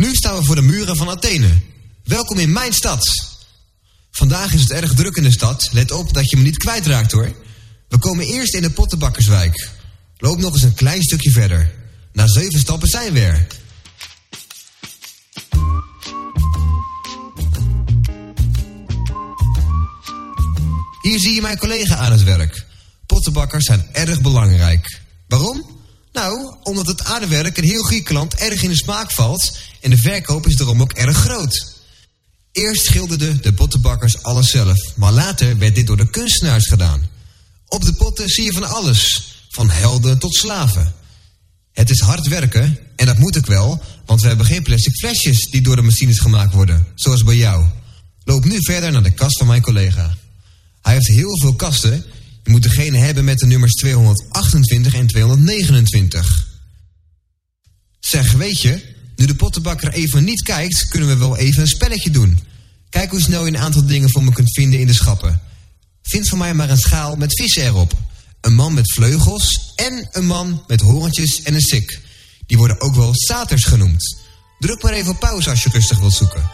Nu staan we voor de muren van Athene. Welkom in mijn stad. Vandaag is het erg druk in de stad. Let op dat je me niet kwijtraakt hoor. We komen eerst in de Pottenbakkerswijk. Loop nog eens een klein stukje verder. Na zeven stappen zijn we er. Hier zie je mijn collega aan het werk. Pottenbakkers zijn erg belangrijk. Waarom? Nou, omdat het aardewerk in heel Griekenland erg in de smaak valt... en de verkoop is daarom ook erg groot. Eerst schilderden de pottenbakkers alles zelf... maar later werd dit door de kunstenaars gedaan. Op de potten zie je van alles, van helden tot slaven. Het is hard werken, en dat moet ook wel... want we hebben geen plastic flesjes die door de machines gemaakt worden... zoals bij jou. Loop nu verder naar de kast van mijn collega. Hij heeft heel veel kasten. Je moet degene hebben met de nummers 228 en 229. Zeg, weet je, nu de pottenbakker even niet kijkt, kunnen we wel even een spelletje doen. Kijk hoe snel je een aantal dingen voor me kunt vinden in de schappen. Vind voor mij maar een schaal met vissen erop. Een man met vleugels en een man met horentjes en een sik. Die worden ook wel saters genoemd. Druk maar even op pauze als je rustig wilt zoeken.